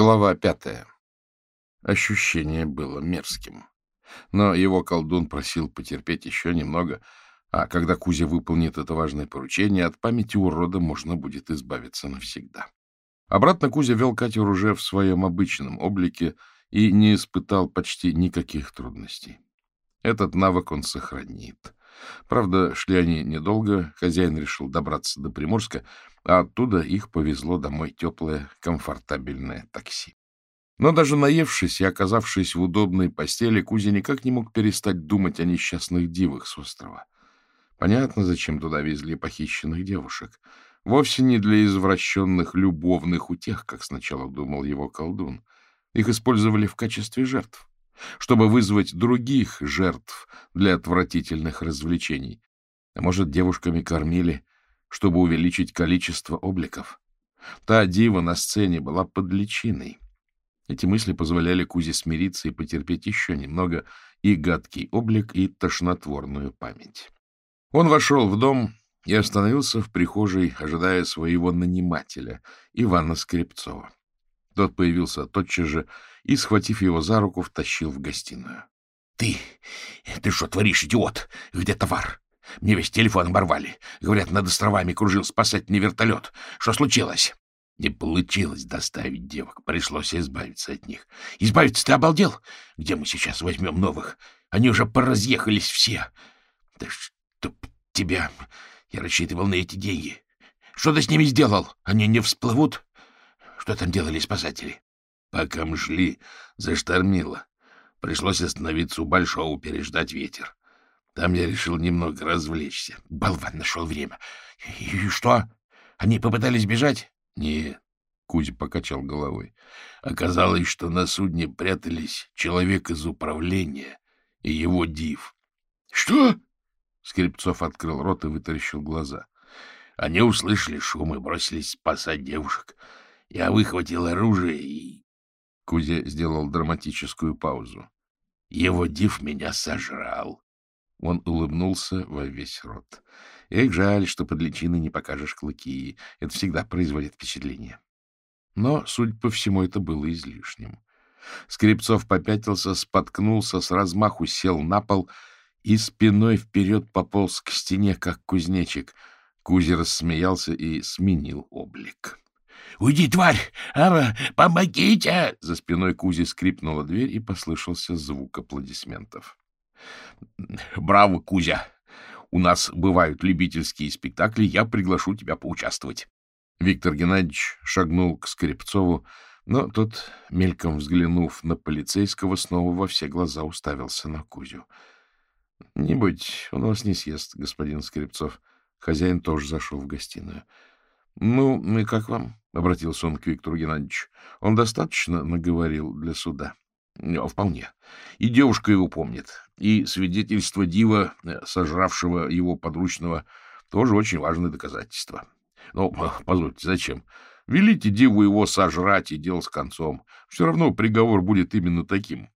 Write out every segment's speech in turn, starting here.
Глава пятая. Ощущение было мерзким. Но его колдун просил потерпеть еще немного, а когда Кузя выполнит это важное поручение, от памяти урода можно будет избавиться навсегда. Обратно Кузя вел Катю уже в своем обычном облике и не испытал почти никаких трудностей. Этот навык он сохранит. Правда, шли они недолго, хозяин решил добраться до Приморска, а оттуда их повезло домой теплое, комфортабельное такси. Но даже наевшись и оказавшись в удобной постели, Кузя никак не мог перестать думать о несчастных дивах с острова. Понятно, зачем туда везли похищенных девушек. Вовсе не для извращенных любовных утех, как сначала думал его колдун. Их использовали в качестве жертв чтобы вызвать других жертв для отвратительных развлечений. А может, девушками кормили, чтобы увеличить количество обликов? Та дива на сцене была под личиной. Эти мысли позволяли Кузе смириться и потерпеть еще немного и гадкий облик, и тошнотворную память. Он вошел в дом и остановился в прихожей, ожидая своего нанимателя, Ивана Скрипцова. Тот появился тотчас же и, схватив его за руку, втащил в гостиную. — Ты... ты что творишь, идиот? Где товар? Мне весь телефон оборвали. Говорят, над островами кружил спасательный вертолет. Что случилось? Не получилось доставить девок. Пришлось избавиться от них. Избавиться ты обалдел? Где мы сейчас возьмем новых? Они уже поразъехались все. Да чтоб тебя... Я рассчитывал на эти деньги. Что ты с ними сделал? Они не всплывут? Что там делали спасатели? Пока мы шли, заштормило. Пришлось остановиться у большого, переждать ветер. Там я решил немного развлечься. Болван нашел время. И что? Они попытались бежать? Нет. Кузя покачал головой. Оказалось, что на судне прятались человек из управления и его див. — Что? Скрипцов открыл рот и вытаращил глаза. Они услышали шум и бросились спасать девушек. Я выхватил оружие и... Кузя сделал драматическую паузу. Его див меня сожрал. Он улыбнулся во весь рот. Эх, жаль, что под личиной не покажешь клыки. Это всегда производит впечатление. Но, судя по всему, это было излишним. Скрипцов попятился, споткнулся, с размаху сел на пол и спиной вперед пополз к стене, как кузнечик. Кузя рассмеялся и сменил облик. Уйди, тварь! Ара, помогите!» За спиной Кузи скрипнула дверь, и послышался звук аплодисментов. «Браво, Кузя! У нас бывают любительские спектакли, я приглашу тебя поучаствовать». Виктор Геннадьевич шагнул к Скрипцову, но тот, мельком взглянув на полицейского, снова во все глаза уставился на Кузю. — Не будь, он вас не съест, господин Скрипцов. Хозяин тоже зашел в гостиную. — Ну, и как вам? — обратился он к Виктору Геннадьевичу. — Он достаточно наговорил для суда? — Вполне. И девушка его помнит. И свидетельство Дива, э, сожравшего его подручного, тоже очень важное доказательство. Но, позвольте, зачем? Велите Диву его сожрать, и дело с концом. Все равно приговор будет именно таким.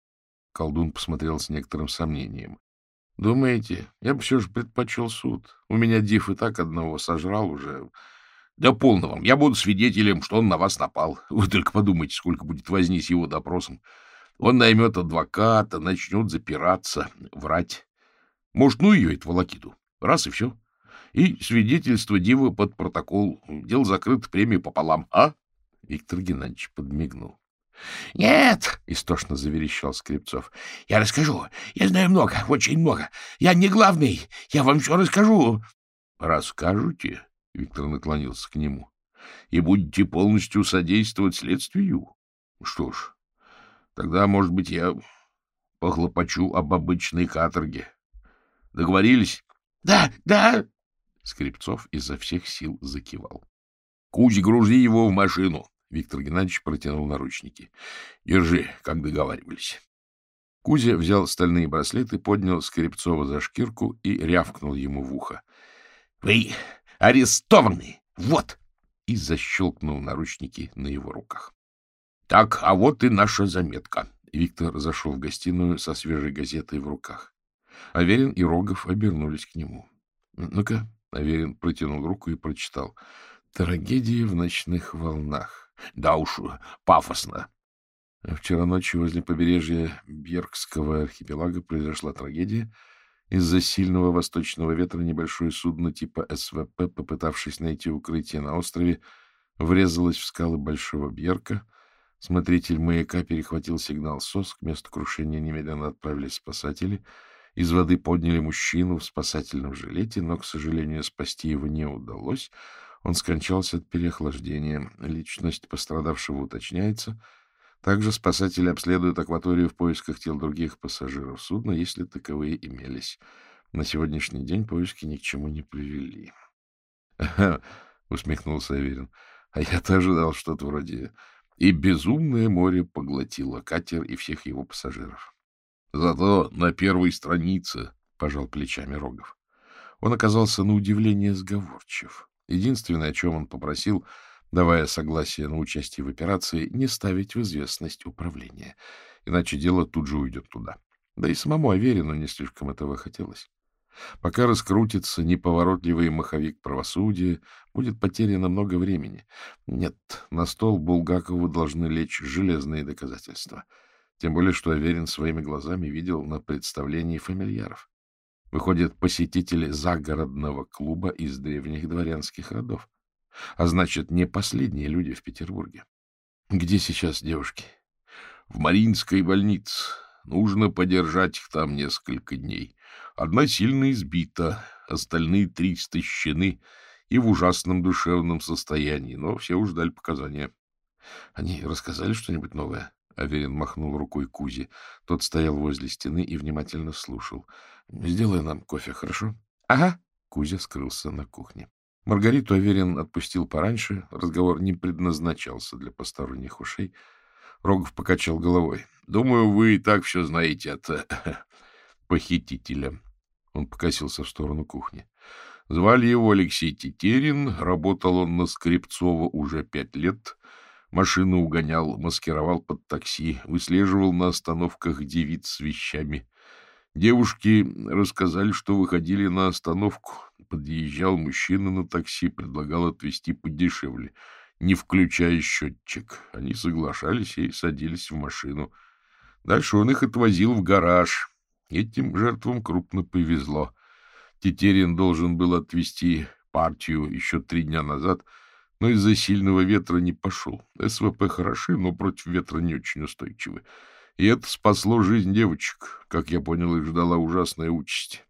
Колдун посмотрел с некоторым сомнением. — Думаете, я бы все же предпочел суд. У меня Див и так одного сожрал уже. Да полно вам. Я буду свидетелем, что он на вас напал. Вы только подумайте, сколько будет возни с его допросом. Он наймет адвоката, начнет запираться, врать. Может, ну ее, эту волокиту. Раз и все. И свидетельство Дивы под протокол. Дело закрыто, премию пополам. А? Виктор Геннадьевич подмигнул. — Нет, — истошно заверещал Скрипцов. — Я расскажу. Я знаю много, очень много. Я не главный. Я вам все расскажу. — Расскажете? Виктор наклонился к нему. — И будете полностью содействовать следствию? Что ж, тогда, может быть, я похлопочу об обычной каторге. Договорились? — Да, да. Скрипцов изо всех сил закивал. — Кузь, грузи его в машину. Виктор Геннадьевич протянул наручники. — Держи, как договаривались. Кузя взял стальные браслеты, поднял Скрипцова за шкирку и рявкнул ему в ухо. — Вы арестованы! Вот!» И защелкнул наручники на его руках. «Так, а вот и наша заметка». Виктор зашел в гостиную со свежей газетой в руках. Аверин и Рогов обернулись к нему. «Ну-ка», — Аверин протянул руку и прочитал. «Трагедия в ночных волнах». «Да уж, пафосно», Вчера ночью возле побережья Бергского архипелага произошла трагедия. Из-за сильного восточного ветра небольшое судно типа СВП, попытавшись найти укрытие на острове, врезалось в скалы Большого Бьерка. Смотритель маяка перехватил сигнал СОС. К месту крушения немедленно отправились спасатели. Из воды подняли мужчину в спасательном жилете, но, к сожалению, спасти его не удалось. Он скончался от переохлаждения. Личность пострадавшего уточняется. Также спасатели обследуют акваторию в поисках тел других пассажиров судна, если таковые имелись. На сегодняшний день поиски ни к чему не привели. — усмехнулся Аверин. — А я-то ожидал что-то вроде «И безумное море поглотило катер и всех его пассажиров». — Зато на первой странице, — пожал плечами Рогов. Он оказался на удивление сговорчив. Единственное, о чем он попросил, давая согласие на участие в операции, не ставить в известность управления, иначе дело тут же уйдет туда. Да и самому Аверину не слишком этого хотелось. Пока раскрутится неповоротливый маховик правосудия, будет потеряно много времени. Нет, на стол Булгакову должны лечь железные доказательства. Тем более, что Аверин своими глазами видел на представлении фамильяров. Выходят посетители загородного клуба из древних дворянских родов. А значит, не последние люди в Петербурге. Где сейчас девушки? В Мариинской больнице. Нужно подержать их там несколько дней. Одна сильно избита, остальные три истощены и в ужасном душевном состоянии, но все уж дали показания. Они рассказали что-нибудь новое? Аверин махнул рукой Кузе. Тот стоял возле стены и внимательно слушал. — Сделай нам кофе, хорошо? — Ага. Кузя скрылся на кухне. Маргариту Аверин отпустил пораньше. Разговор не предназначался для посторонних ушей. Рогов покачал головой. — Думаю, вы и так все знаете от похитителя. Он покосился в сторону кухни. Звали его Алексей Тетерин. Работал он на Скрипцова уже пять лет. Машину угонял, маскировал под такси, выслеживал на остановках девиц с вещами. Девушки рассказали, что выходили на остановку. Подъезжал мужчина на такси, предлагал отвезти подешевле, не включая счетчик. Они соглашались и садились в машину. Дальше он их отвозил в гараж. Этим жертвам крупно повезло. Тетерин должен был отвезти партию еще три дня назад — но из-за сильного ветра не пошел. СВП хороши, но против ветра не очень устойчивы. И это спасло жизнь девочек. Как я понял, их ждала ужасная участь.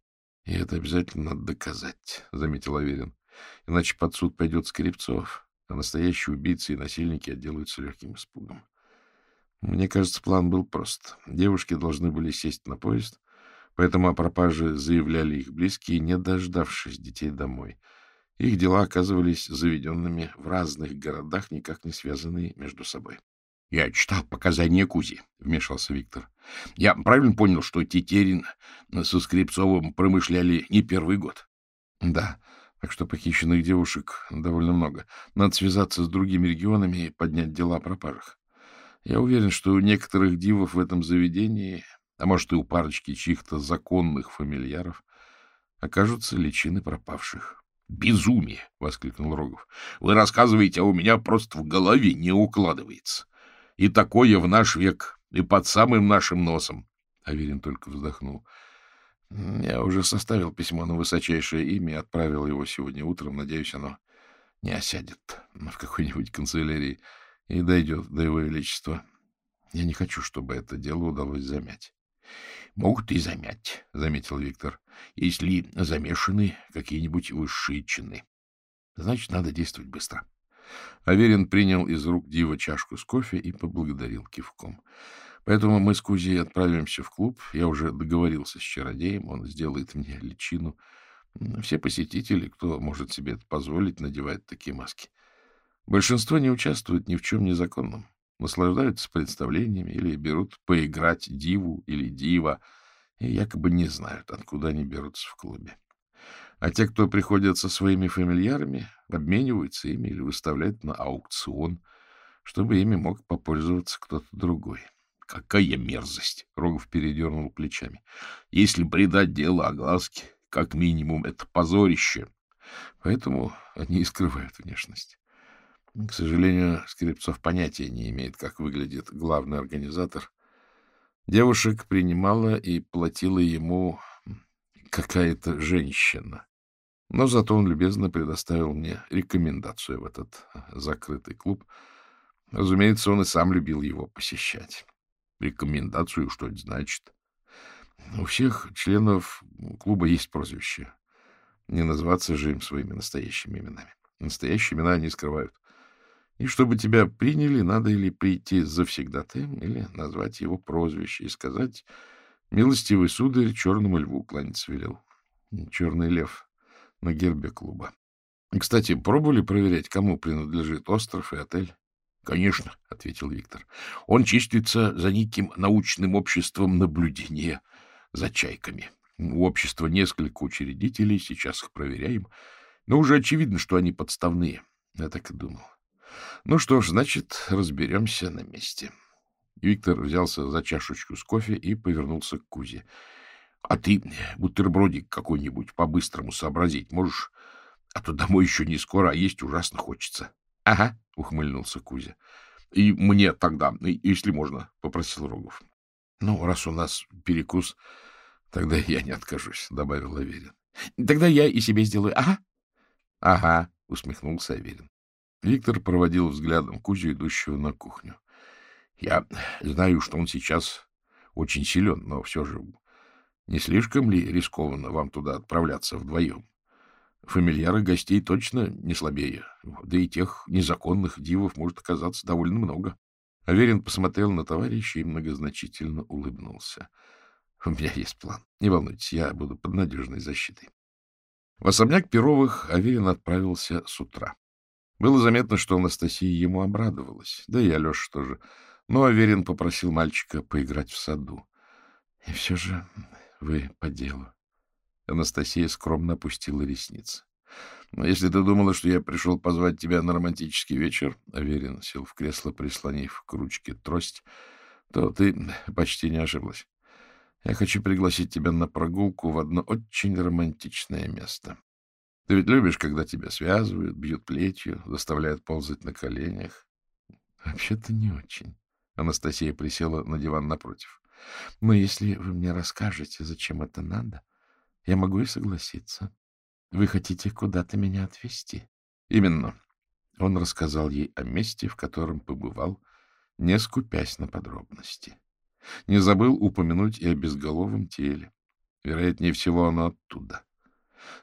— И это обязательно надо доказать, — заметил Аверин. — Иначе под суд пойдет Скрипцов, а настоящие убийцы и насильники отделаются легким испугом. Мне кажется, план был прост. Девушки должны были сесть на поезд, поэтому о пропаже заявляли их близкие, не дождавшись детей домой — их дела оказывались заведенными в разных городах, никак не связанные между собой. — Я читал показания Кузи, — вмешался Виктор. — Я правильно понял, что Тетерин со Скрипцовым промышляли не первый год? — Да, так что похищенных девушек довольно много. Надо связаться с другими регионами и поднять дела о пропажах. Я уверен, что у некоторых дивов в этом заведении, а может и у парочки чьих-то законных фамильяров, окажутся личины пропавших. Безумие! — воскликнул Рогов. — Вы рассказываете, а у меня просто в голове не укладывается. И такое в наш век, и под самым нашим носом. Аверин только вздохнул. Я уже составил письмо на высочайшее имя и отправил его сегодня утром. Надеюсь, оно не осядет в какой-нибудь канцелярии и дойдет до его величества. Я не хочу, чтобы это дело удалось замять. — Могут и замять, — заметил Виктор, — если замешаны какие-нибудь высшие чины. Значит, надо действовать быстро. Аверин принял из рук Дива чашку с кофе и поблагодарил кивком. Поэтому мы с Кузей отправимся в клуб. Я уже договорился с чародеем, он сделает мне личину. Все посетители, кто может себе это позволить, надевают такие маски. Большинство не участвует ни в чем незаконном наслаждаются представлениями или берут поиграть диву или дива, и якобы не знают, откуда они берутся в клубе. А те, кто приходят со своими фамильярами, обмениваются ими или выставляют на аукцион, чтобы ими мог попользоваться кто-то другой. Какая мерзость! Рогов передернул плечами. Если придать дело огласке, как минимум, это позорище. Поэтому они и скрывают внешность. К сожалению, Скрипцов понятия не имеет, как выглядит главный организатор. Девушек принимала и платила ему какая-то женщина. Но зато он любезно предоставил мне рекомендацию в этот закрытый клуб. Разумеется, он и сам любил его посещать. Рекомендацию, что это значит? У всех членов клуба есть прозвище. Не называться же им своими настоящими именами. Настоящие имена они скрывают. И чтобы тебя приняли, надо или прийти завсегдатаем, или назвать его прозвище и сказать «Милостивый сударь, черному льву кланяться велел». Черный лев на гербе клуба. Кстати, пробовали проверять, кому принадлежит остров и отель? — Конечно, — ответил Виктор. — Он чистится за неким научным обществом наблюдения за чайками. У общества несколько учредителей, сейчас их проверяем. Но уже очевидно, что они подставные. Я так и думал. Ну что ж, значит, разберемся на месте. Виктор взялся за чашечку с кофе и повернулся к Кузе. — А ты бутербродик какой-нибудь по-быстрому сообразить можешь? А то домой еще не скоро, а есть ужасно хочется. — Ага, — ухмыльнулся Кузя. — И мне тогда, если можно, — попросил Рогов. — Ну, раз у нас перекус, тогда я не откажусь, — добавил Аверин. — Тогда я и себе сделаю. Ага. — Ага, — усмехнулся Аверин. Виктор проводил взглядом Кузю, идущего на кухню. — Я знаю, что он сейчас очень силен, но все же не слишком ли рискованно вам туда отправляться вдвоем? Фамильяры гостей точно не слабее, да и тех незаконных дивов может оказаться довольно много. Аверин посмотрел на товарища и многозначительно улыбнулся. — У меня есть план. Не волнуйтесь, я буду под надежной защитой. В особняк Перовых Аверин отправился с утра. Было заметно, что Анастасия ему обрадовалась, да и Алеша тоже. Но Аверин попросил мальчика поиграть в саду. — И все же вы по делу. Анастасия скромно опустила ресницы. Если ты думала, что я пришел позвать тебя на романтический вечер, — Аверин сел в кресло, прислонив к ручке трость, — то ты почти не ошиблась. Я хочу пригласить тебя на прогулку в одно очень романтичное место. Ты ведь любишь, когда тебя связывают, бьют плетью, заставляют ползать на коленях? Вообще-то не очень. Анастасия присела на диван напротив. Но если вы мне расскажете, зачем это надо, я могу и согласиться. Вы хотите куда-то меня отвезти? Именно. Он рассказал ей о месте, в котором побывал, не скупясь на подробности. Не забыл упомянуть и о безголовом теле. Вероятнее всего, оно оттуда.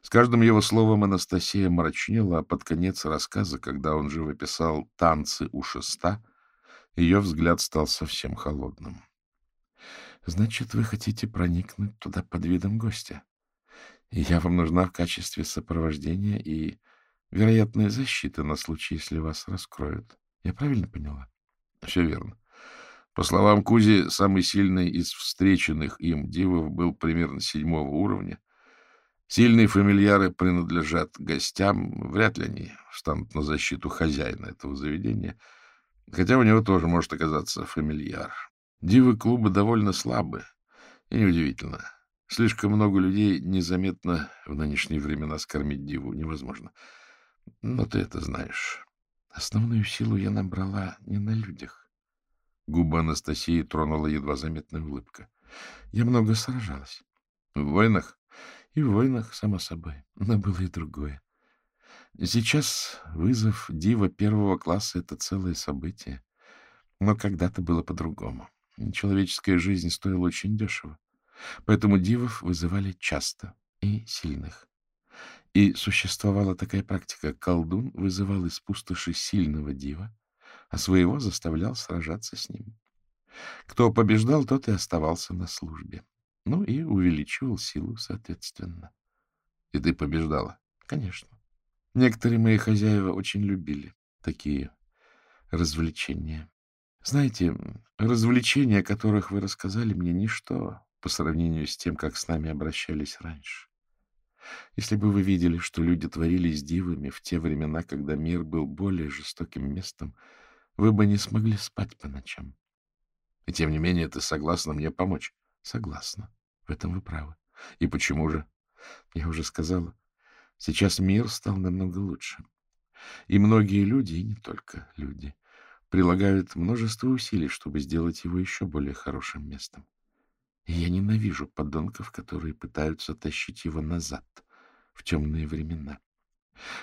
С каждым его словом Анастасия мрачнела, а под конец рассказа, когда он живописал танцы у шеста, ее взгляд стал совсем холодным. — Значит, вы хотите проникнуть туда под видом гостя? я вам нужна в качестве сопровождения и вероятная защита на случай, если вас раскроют. Я правильно поняла? Все верно. По словам Кузи, самый сильный из встреченных им дивов был примерно седьмого уровня. Сильные фамильяры принадлежат гостям, вряд ли они встанут на защиту хозяина этого заведения, хотя у него тоже может оказаться фамильяр. Дивы клуба довольно слабы, и неудивительно. Слишком много людей незаметно в нынешние времена скормить диву невозможно. Но ты это знаешь. Основную силу я набрала не на людях. Губа Анастасии тронула едва заметная улыбка. Я много сражалась. В войнах? И в войнах, само собой. Но было и другое. Сейчас вызов дива первого класса — это целое событие. Но когда-то было по-другому. Человеческая жизнь стоила очень дешево. Поэтому дивов вызывали часто и сильных. И существовала такая практика. Колдун вызывал из пустоши сильного дива, а своего заставлял сражаться с ним. Кто побеждал, тот и оставался на службе. Ну и увеличивал силу, соответственно. И ты побеждала? Конечно. Некоторые мои хозяева очень любили такие развлечения. Знаете, развлечения, о которых вы рассказали мне, ничто по сравнению с тем, как с нами обращались раньше. Если бы вы видели, что люди творили с дивами в те времена, когда мир был более жестоким местом, вы бы не смогли спать по ночам. И тем не менее ты согласна мне помочь? Согласна. В этом вы правы. И почему же? Я уже сказала, сейчас мир стал намного лучше. И многие люди, и не только люди, прилагают множество усилий, чтобы сделать его еще более хорошим местом. И я ненавижу подонков, которые пытаются тащить его назад, в темные времена.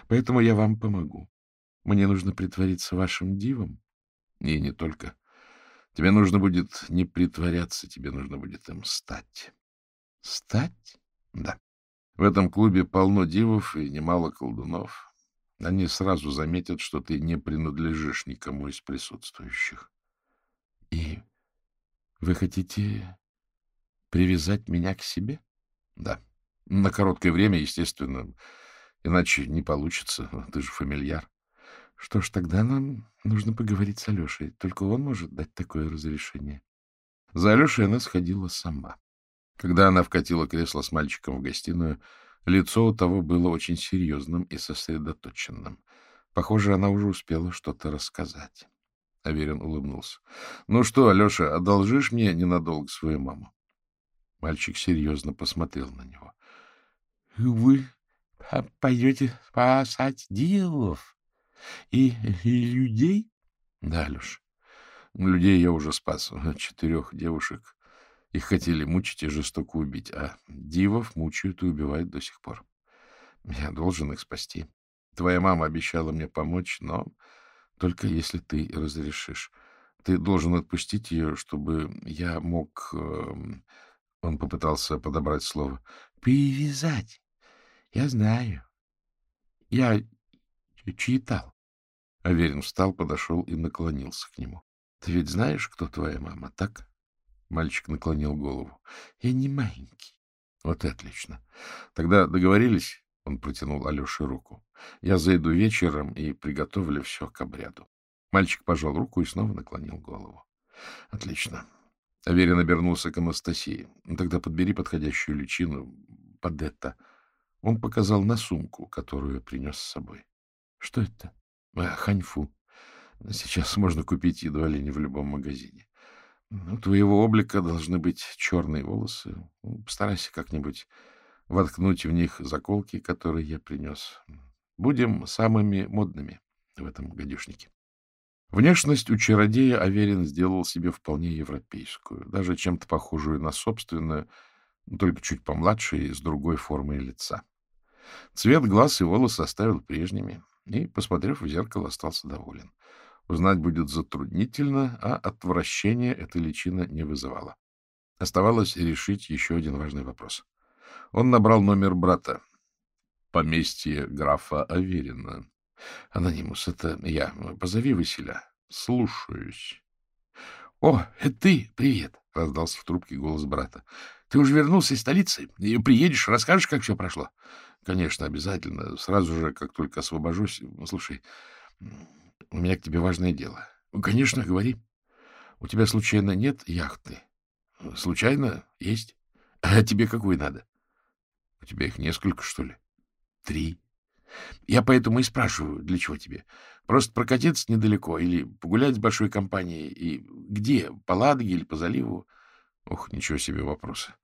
Поэтому я вам помогу. Мне нужно притвориться вашим дивом. И не только. Тебе нужно будет не притворяться, тебе нужно будет им стать. Стать? Да. В этом клубе полно дивов и немало колдунов. Они сразу заметят, что ты не принадлежишь никому из присутствующих. И вы хотите привязать меня к себе? Да. На короткое время, естественно, иначе не получится. Ты же фамильяр. Что ж, тогда нам нужно поговорить с Алешей. Только он может дать такое разрешение. За Алешей она сходила сама. Когда она вкатила кресло с мальчиком в гостиную, лицо у того было очень серьезным и сосредоточенным. Похоже, она уже успела что-то рассказать. Аверин улыбнулся. — Ну что, Алеша, одолжишь мне ненадолго свою маму? Мальчик серьезно посмотрел на него. — Вы пойдете спасать дивов и, и людей? — Да, Алеша. Людей я уже спас. Четырех девушек. Их хотели мучить и жестоко убить, а дивов мучают и убивают до сих пор. Я должен их спасти. Твоя мама обещала мне помочь, но только если ты разрешишь. Ты должен отпустить ее, чтобы я мог... Эм, он попытался подобрать слово. «Привязать. Я знаю. Я читал». Аверин встал, подошел и наклонился к нему. — Ты ведь знаешь, кто твоя мама, так? Мальчик наклонил голову. — Я не маленький. — Вот и отлично. Тогда договорились? Он протянул Алёше руку. — Я зайду вечером и приготовлю все к обряду. Мальчик пожал руку и снова наклонил голову. — Отлично. Аверин обернулся к Анастасии. — Тогда подбери подходящую личину под это. Он показал на сумку, которую принес с собой. — Что это? — Ханьфу. Сейчас можно купить едва ли не в любом магазине. У твоего облика должны быть черные волосы. Ну, постарайся как-нибудь воткнуть в них заколки, которые я принес. Будем самыми модными в этом гадюшнике. Внешность у чародея Аверин сделал себе вполне европейскую, даже чем-то похожую на собственную, только чуть помладше и с другой формой лица. Цвет глаз и волос оставил прежними, и, посмотрев в зеркало, остался доволен. Узнать будет затруднительно, а отвращение эта личина не вызывала. Оставалось решить еще один важный вопрос. Он набрал номер брата. Поместье графа Аверина. Анонимус, это я. Позови Василя. Слушаюсь. — О, это ты! Привет! — раздался в трубке голос брата. — Ты уже вернулся из столицы? И приедешь, расскажешь, как все прошло? — Конечно, обязательно. Сразу же, как только освобожусь. Слушай, у меня к тебе важное дело. — Конечно, говори. У тебя, случайно, нет яхты? — Случайно? Есть. — А тебе какую надо? — У тебя их несколько, что ли? — Три. Я поэтому и спрашиваю, для чего тебе. Просто прокатиться недалеко или погулять с большой компанией. И где? По Ладоге или по заливу? Ох, ничего себе вопросы.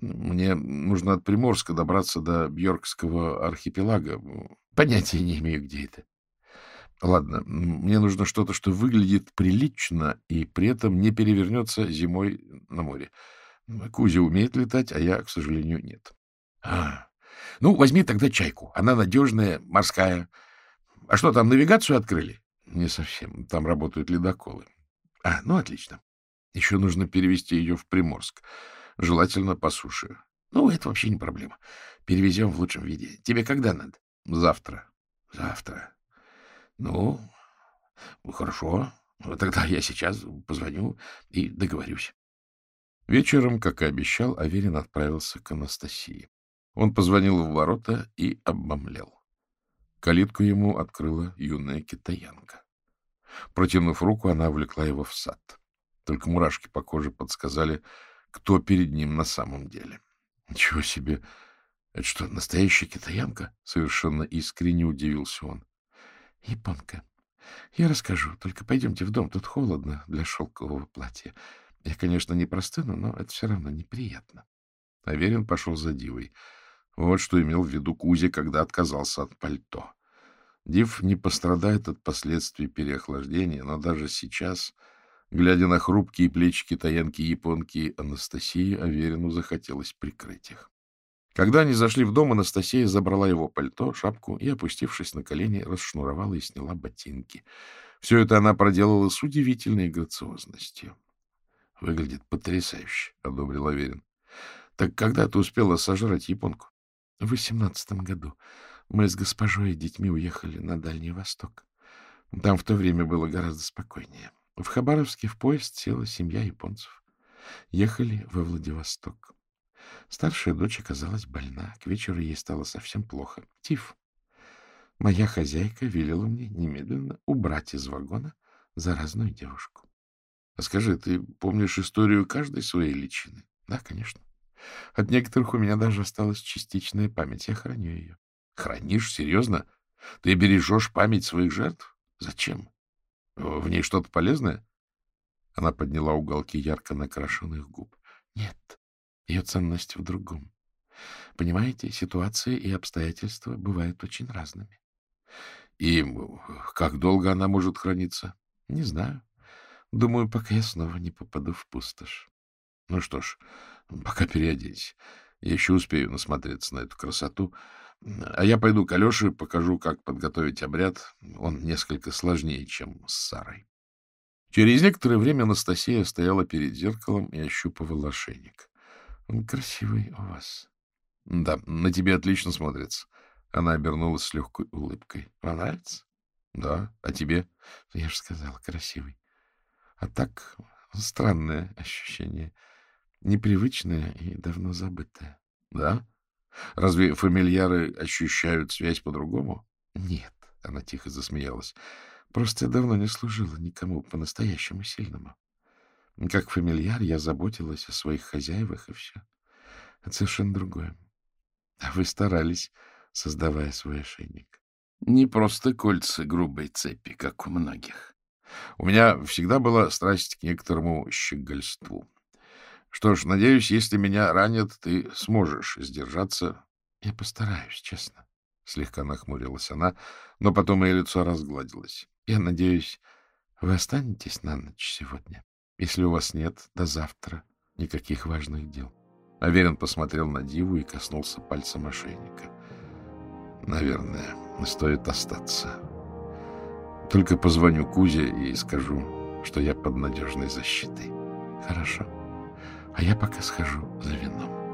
Мне нужно от Приморска добраться до Бьоркского архипелага. Понятия не имею, где это. Ладно, мне нужно что-то, что выглядит прилично и при этом не перевернется зимой на море. Кузя умеет летать, а я, к сожалению, нет. А, ну, возьми тогда чайку. Она надежная, морская. А что, там навигацию открыли? Не совсем. Там работают ледоколы. А, ну, отлично. Еще нужно перевести ее в Приморск. Желательно по суше. Ну, это вообще не проблема. Перевезем в лучшем виде. Тебе когда надо? Завтра. Завтра. Ну, хорошо. Тогда я сейчас позвоню и договорюсь. Вечером, как и обещал, Аверин отправился к Анастасии. Он позвонил в ворота и обомлел. Калитку ему открыла юная китаянка. Протянув руку, она влекла его в сад. Только мурашки по коже подсказали, кто перед ним на самом деле. Ничего себе! Это что, настоящая китаянка? Совершенно искренне удивился он. Японка. Я расскажу, только пойдемте в дом, тут холодно для шелкового платья. Я, конечно, не простыну, но это все равно неприятно. Аверин пошел за Дивой. Вот что имел в виду Кузя, когда отказался от пальто. Див не пострадает от последствий переохлаждения, но даже сейчас, глядя на хрупкие плечики таянки-японки Анастасии, Аверину захотелось прикрыть их. Когда они зашли в дом, Анастасия забрала его пальто, шапку и, опустившись на колени, расшнуровала и сняла ботинки. Все это она проделала с удивительной грациозностью. — Выглядит потрясающе, — одобрил Аверин. — Так когда ты успела сожрать японку? — В восемнадцатом году. Мы с госпожой и детьми уехали на Дальний Восток. Там в то время было гораздо спокойнее. В Хабаровске в поезд села семья японцев. Ехали во Владивосток. Старшая дочь оказалась больна. К вечеру ей стало совсем плохо. Тиф. Моя хозяйка велела мне немедленно убрать из вагона заразную девушку. А скажи, ты помнишь историю каждой своей личины? Да, конечно. От некоторых у меня даже осталась частичная память. Я храню ее. Хранишь? Серьезно? Ты бережешь память своих жертв? Зачем? В ней что-то полезное? Она подняла уголки ярко накрашенных губ. Нет, ее ценность в другом. Понимаете, ситуации и обстоятельства бывают очень разными. И как долго она может храниться? Не знаю. Думаю, пока я снова не попаду в пустошь. Ну что ж, пока переоденься. Я еще успею насмотреться на эту красоту. А я пойду к Алёше, покажу, как подготовить обряд. Он несколько сложнее, чем с Сарой. Через некоторое время Анастасия стояла перед зеркалом и ощупывала ошейник. Он красивый у вас. Да, на тебе отлично смотрится. Она обернулась с легкой улыбкой. Вам нравится? Да. А тебе? Я же сказала, красивый. А так, странное ощущение. Непривычное и давно забытое. Да? Разве фамильяры ощущают связь по-другому? Нет, она тихо засмеялась. Просто я давно не служила никому по-настоящему сильному. Как фамильяр я заботилась о своих хозяевах, и все. Это совершенно другое. А вы старались, создавая свой ошейник. Не просто кольца грубой цепи, как у многих. У меня всегда была страсть к некоторому щегольству. Что ж, надеюсь, если меня ранят, ты сможешь сдержаться. Я постараюсь, честно. Слегка нахмурилась она, но потом ее лицо разгладилось. Я надеюсь, вы останетесь на ночь сегодня. Если у вас нет до завтра никаких важных дел. Аверин посмотрел на Диву и коснулся пальцем ошейника. Наверное, стоит остаться. Только позвоню Кузе и скажу, что я под надежной защитой. Хорошо. А я пока схожу за вином.